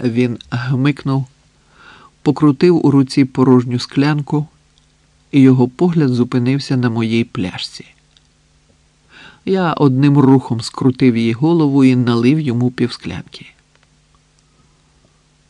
Він гмикнув, покрутив у руці порожню склянку, і його погляд зупинився на моїй пляшці. Я одним рухом скрутив їй голову і налив йому півсклянки.